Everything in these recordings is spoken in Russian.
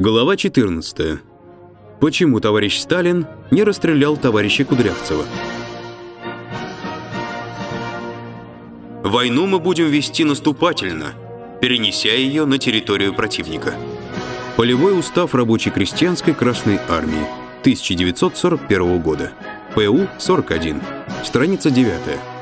Глава 14. Почему товарищ Сталин не расстрелял товарища Кудрявцева? Войну мы будем вести наступательно, перенеся ее на территорию противника. Полевой устав рабочей крестьянской Красной армии 1941 года. ПУ 41. Страница 9.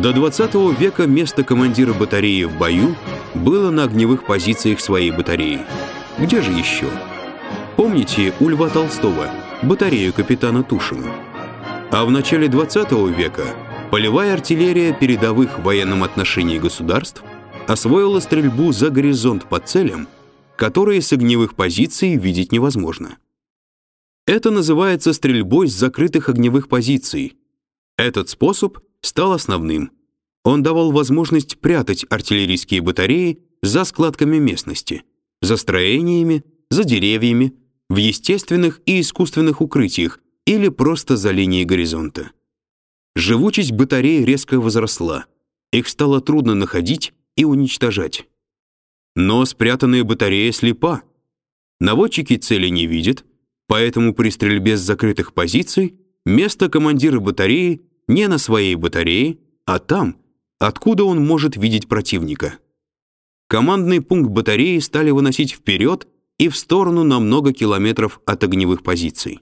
До 20 века место командира батареи в бою было на огневых позициях своей батареи. Где же еще? Помните у Льва Толстого батарею капитана Тушина? А в начале 20 века полевая артиллерия передовых в военном отношении государств освоила стрельбу за горизонт по целям, которые с огневых позиций видеть невозможно. Это называется стрельбой с закрытых огневых позиций. Этот способ стал основным. Он давал возможность прятать артиллерийские батареи за складками местности, за строениями, за деревьями, в естественных и искусственных укрытиях или просто за линией горизонта. Живучесть батарей резко возросла. Их стало трудно находить и уничтожать. Но спрятанная батарея слепа. Наводчики цели не видят, поэтому при стрельбе с закрытых позиций место командира батареи не на своей батарее, а там, откуда он может видеть противника. Командный пункт батареи стали выносить вперед и в сторону на много километров от огневых позиций.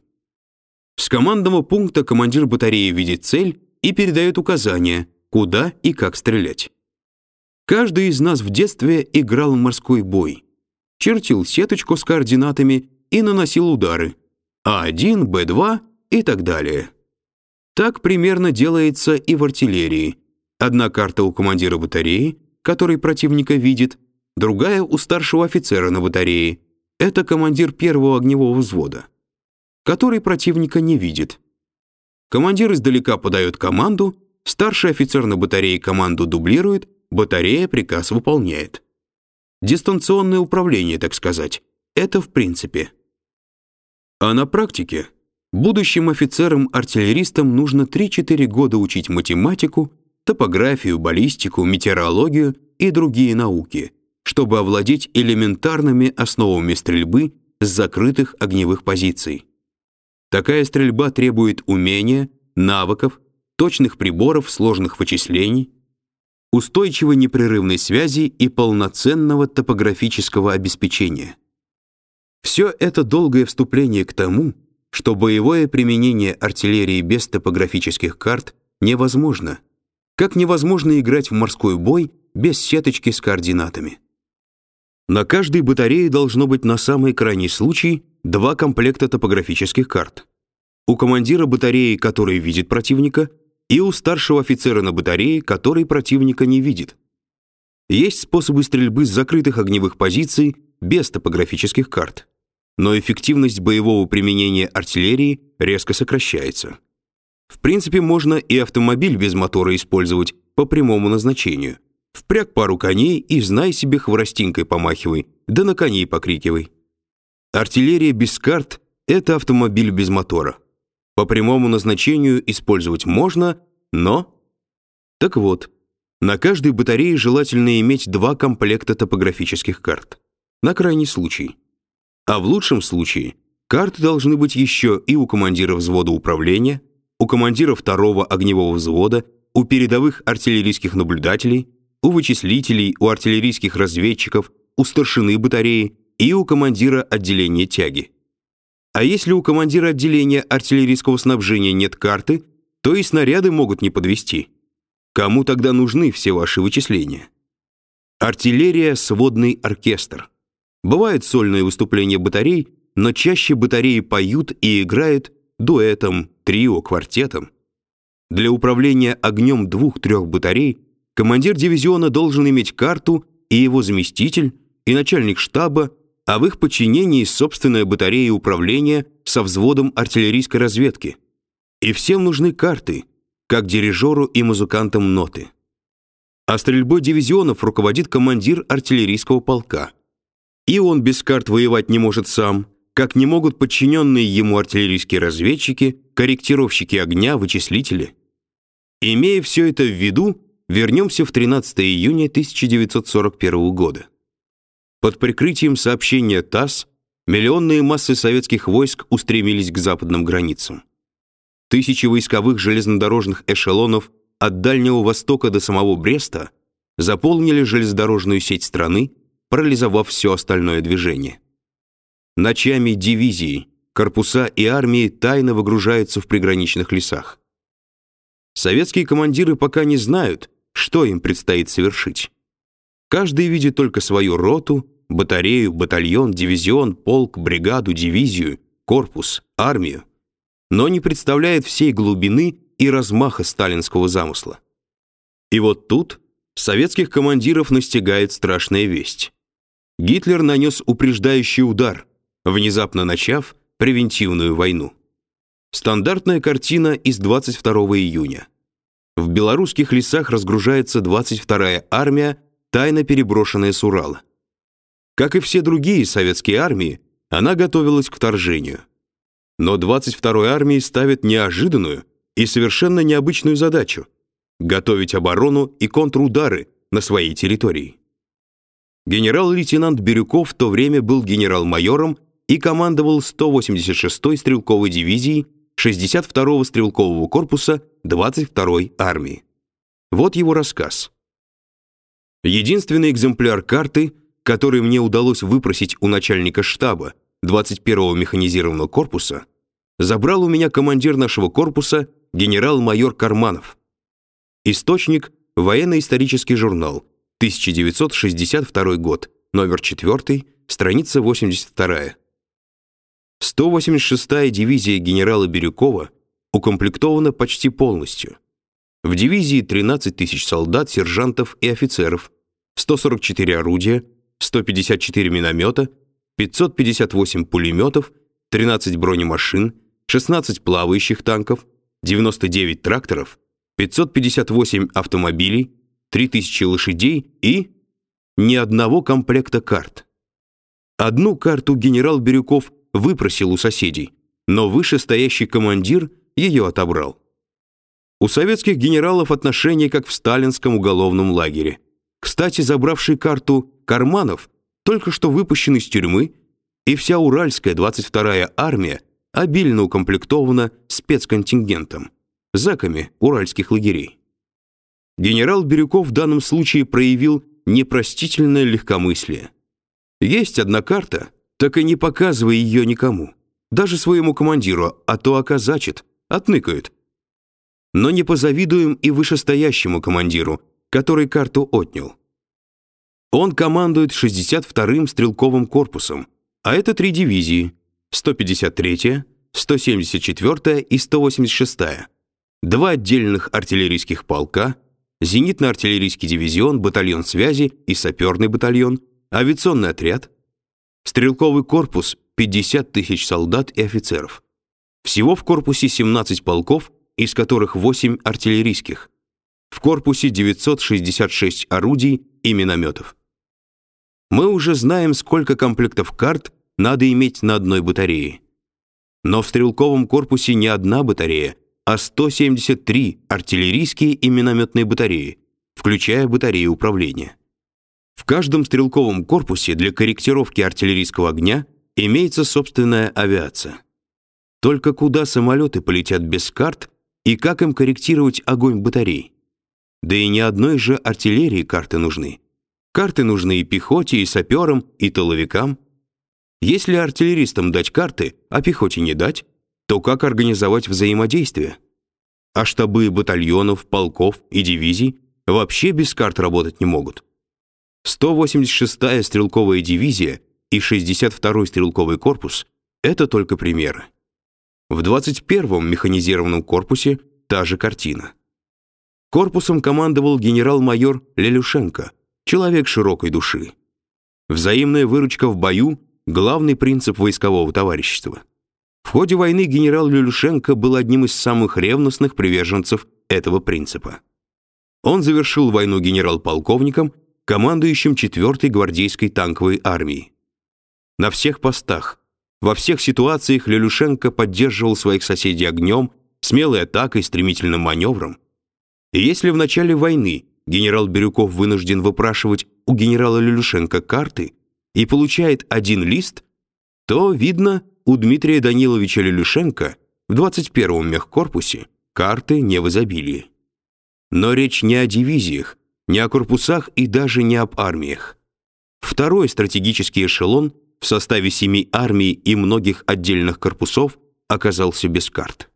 С командного пункта командир батареи видит цель и передает указания, куда и как стрелять. Каждый из нас в детстве играл в морской бой, чертил сеточку с координатами и наносил удары А1, Б2 и так далее. Так примерно делается и в артиллерии. Одна карта у командира батареи, который противника видит, другая у старшего офицера на батарее. Это командир первого огневого взвода, который противника не видит. Командир издалека подает команду, старший офицер на батарее команду дублирует, батарея приказ выполняет. Дистанционное управление, так сказать. Это в принципе. А на практике будущим офицерам-артиллеристам нужно 3-4 года учить математику, топографию, баллистику, метеорологию и другие науки, чтобы овладеть элементарными основами стрельбы с закрытых огневых позиций. Такая стрельба требует умения, навыков, точных приборов, сложных вычислений, устойчивой непрерывной связи и полноценного топографического обеспечения. Все это долгое вступление к тому, что боевое применение артиллерии без топографических карт невозможно, как невозможно играть в морской бой без сеточки с координатами. На каждой батарее должно быть на самый крайний случай два комплекта топографических карт. У командира батареи, который видит противника, и у старшего офицера на батарее, который противника не видит. Есть способы стрельбы с закрытых огневых позиций без топографических карт. Но эффективность боевого применения артиллерии резко сокращается. В принципе, можно и автомобиль без мотора использовать по прямому назначению. Впряг пару коней и знай себе хворостинкой помахивай, да на коней покрикивай. Артиллерия без карт это автомобиль без мотора. По прямому назначению использовать можно, но... Так вот, на каждой батарее желательно иметь два комплекта топографических карт. На крайний случай. А в лучшем случае карты должны быть еще и у командира взвода управления, у командира второго огневого взвода, у передовых артиллерийских наблюдателей, у вычислителей, у артиллерийских разведчиков, у старшины батареи и у командира отделения тяги. А если у командира отделения артиллерийского снабжения нет карты, то и снаряды могут не подвести. Кому тогда нужны все ваши вычисления? Артиллерия сводный оркестр. Бывают сольные выступления батарей, но чаще батареи поют и играют дуэтом, трио, квартетом. Для управления огнем двух-трех батарей командир дивизиона должен иметь карту и его заместитель, и начальник штаба, а в их подчинении собственная батарея управления со взводом артиллерийской разведки. И всем нужны карты, как дирижеру и музыкантам ноты. А стрельбой дивизионов руководит командир артиллерийского полка. И он без карт воевать не может сам, как не могут подчиненные ему артиллерийские разведчики, корректировщики огня, вычислители. Имея все это в виду, вернемся в 13 июня 1941 года. Под прикрытием сообщения ТАСС миллионные массы советских войск устремились к западным границам. Тысячи войсковых железнодорожных эшелонов от Дальнего Востока до самого Бреста заполнили железнодорожную сеть страны, парализовав все остальное движение. Ночами дивизии, корпуса и армии тайно выгружаются в приграничных лесах. Советские командиры пока не знают, что им предстоит совершить. Каждый видит только свою роту, батарею, батальон, дивизион, полк, бригаду, дивизию, корпус, армию, но не представляет всей глубины и размаха сталинского замысла. И вот тут советских командиров настигает страшная весть. Гитлер нанес упреждающий удар, внезапно начав превентивную войну. Стандартная картина из 22 июня. В белорусских лесах разгружается 22-я армия, тайно переброшенная с Урала. Как и все другие советские армии, она готовилась к вторжению. Но 22-й армии ставит неожиданную и совершенно необычную задачу готовить оборону и контрудары на своей территории. Генерал-лейтенант Бирюков в то время был генерал-майором и командовал 186-й стрелковой дивизией 62-го стрелкового корпуса 22-й армии. Вот его рассказ. Единственный экземпляр карты, который мне удалось выпросить у начальника штаба 21-го механизированного корпуса, забрал у меня командир нашего корпуса генерал-майор Карманов. Источник Военно-исторический журнал, 1962 год, номер 4, страница 82. 186-я дивизия генерала Бирюкова укомплектована почти полностью. В дивизии 13 тысяч солдат, сержантов и офицеров, 144 орудия, 154 миномета, 558 пулеметов, 13 бронемашин, 16 плавающих танков, 99 тракторов, 558 автомобилей, 3000 лошадей и ни одного комплекта карт. Одну карту генерал Бирюков выпросил у соседей, но вышестоящий командир ее отобрал. У советских генералов отношения как в сталинском уголовном лагере. Кстати, забравший карту Карманов только что выпущен из тюрьмы, и вся Уральская 22-я армия обильно укомплектована спецконтингентом, заками уральских лагерей. Генерал Бирюков в данном случае проявил непростительное легкомыслие. Есть одна карта, так и не показывай ее никому, даже своему командиру, а то оказачит, отныкают. Но не позавидуем и вышестоящему командиру, который карту отнял. Он командует 62-м стрелковым корпусом, а это три дивизии: 153-я, 174-я и 186-я. Два отдельных артиллерийских полка, зенитно-артиллерийский дивизион, батальон связи и саперный батальон, авиационный отряд, стрелковый корпус 50 тысяч солдат и офицеров. Всего в корпусе 17 полков, из которых 8 артиллерийских. В корпусе 966 орудий и минометов. Мы уже знаем, сколько комплектов карт надо иметь на одной батарее. Но в стрелковом корпусе не одна батарея, а 173 артиллерийские и минометные батареи, включая батареи управления. В каждом стрелковом корпусе для корректировки артиллерийского огня имеется собственная авиация. Только куда самолеты полетят без карт и как им корректировать огонь батарей? Да и ни одной же артиллерии карты нужны. Карты нужны и пехоте, и саперам, и тыловикам. Если артиллеристам дать карты, а пехоте не дать, то как организовать взаимодействие? А штабы батальонов, полков и дивизий вообще без карт работать не могут. 186-я стрелковая дивизия и 62-й стрелковый корпус это только примеры. В 21-м механизированном корпусе та же картина. Корпусом командовал генерал-майор Лелюшенко, человек широкой души. Взаимная выручка в бою главный принцип войскового товарищества. В ходе войны генерал Лелюшенко был одним из самых ревностных приверженцев этого принципа. Он завершил войну генерал-полковником, командующим 4-й гвардейской танковой армией. На всех постах, во всех ситуациях Лелюшенко поддерживал своих соседей огнем, смелой атакой, стремительным маневром. И если в начале войны генерал Бирюков вынужден выпрашивать у генерала Люлюшенко карты и получает один лист, то, видно, у Дмитрия Даниловича Люлюшенко в 21-м мехкорпусе карты не в изобилии. Но речь не о дивизиях, не о корпусах и даже не об армиях. Второй стратегический эшелон в составе семи армий и многих отдельных корпусов оказался без карт.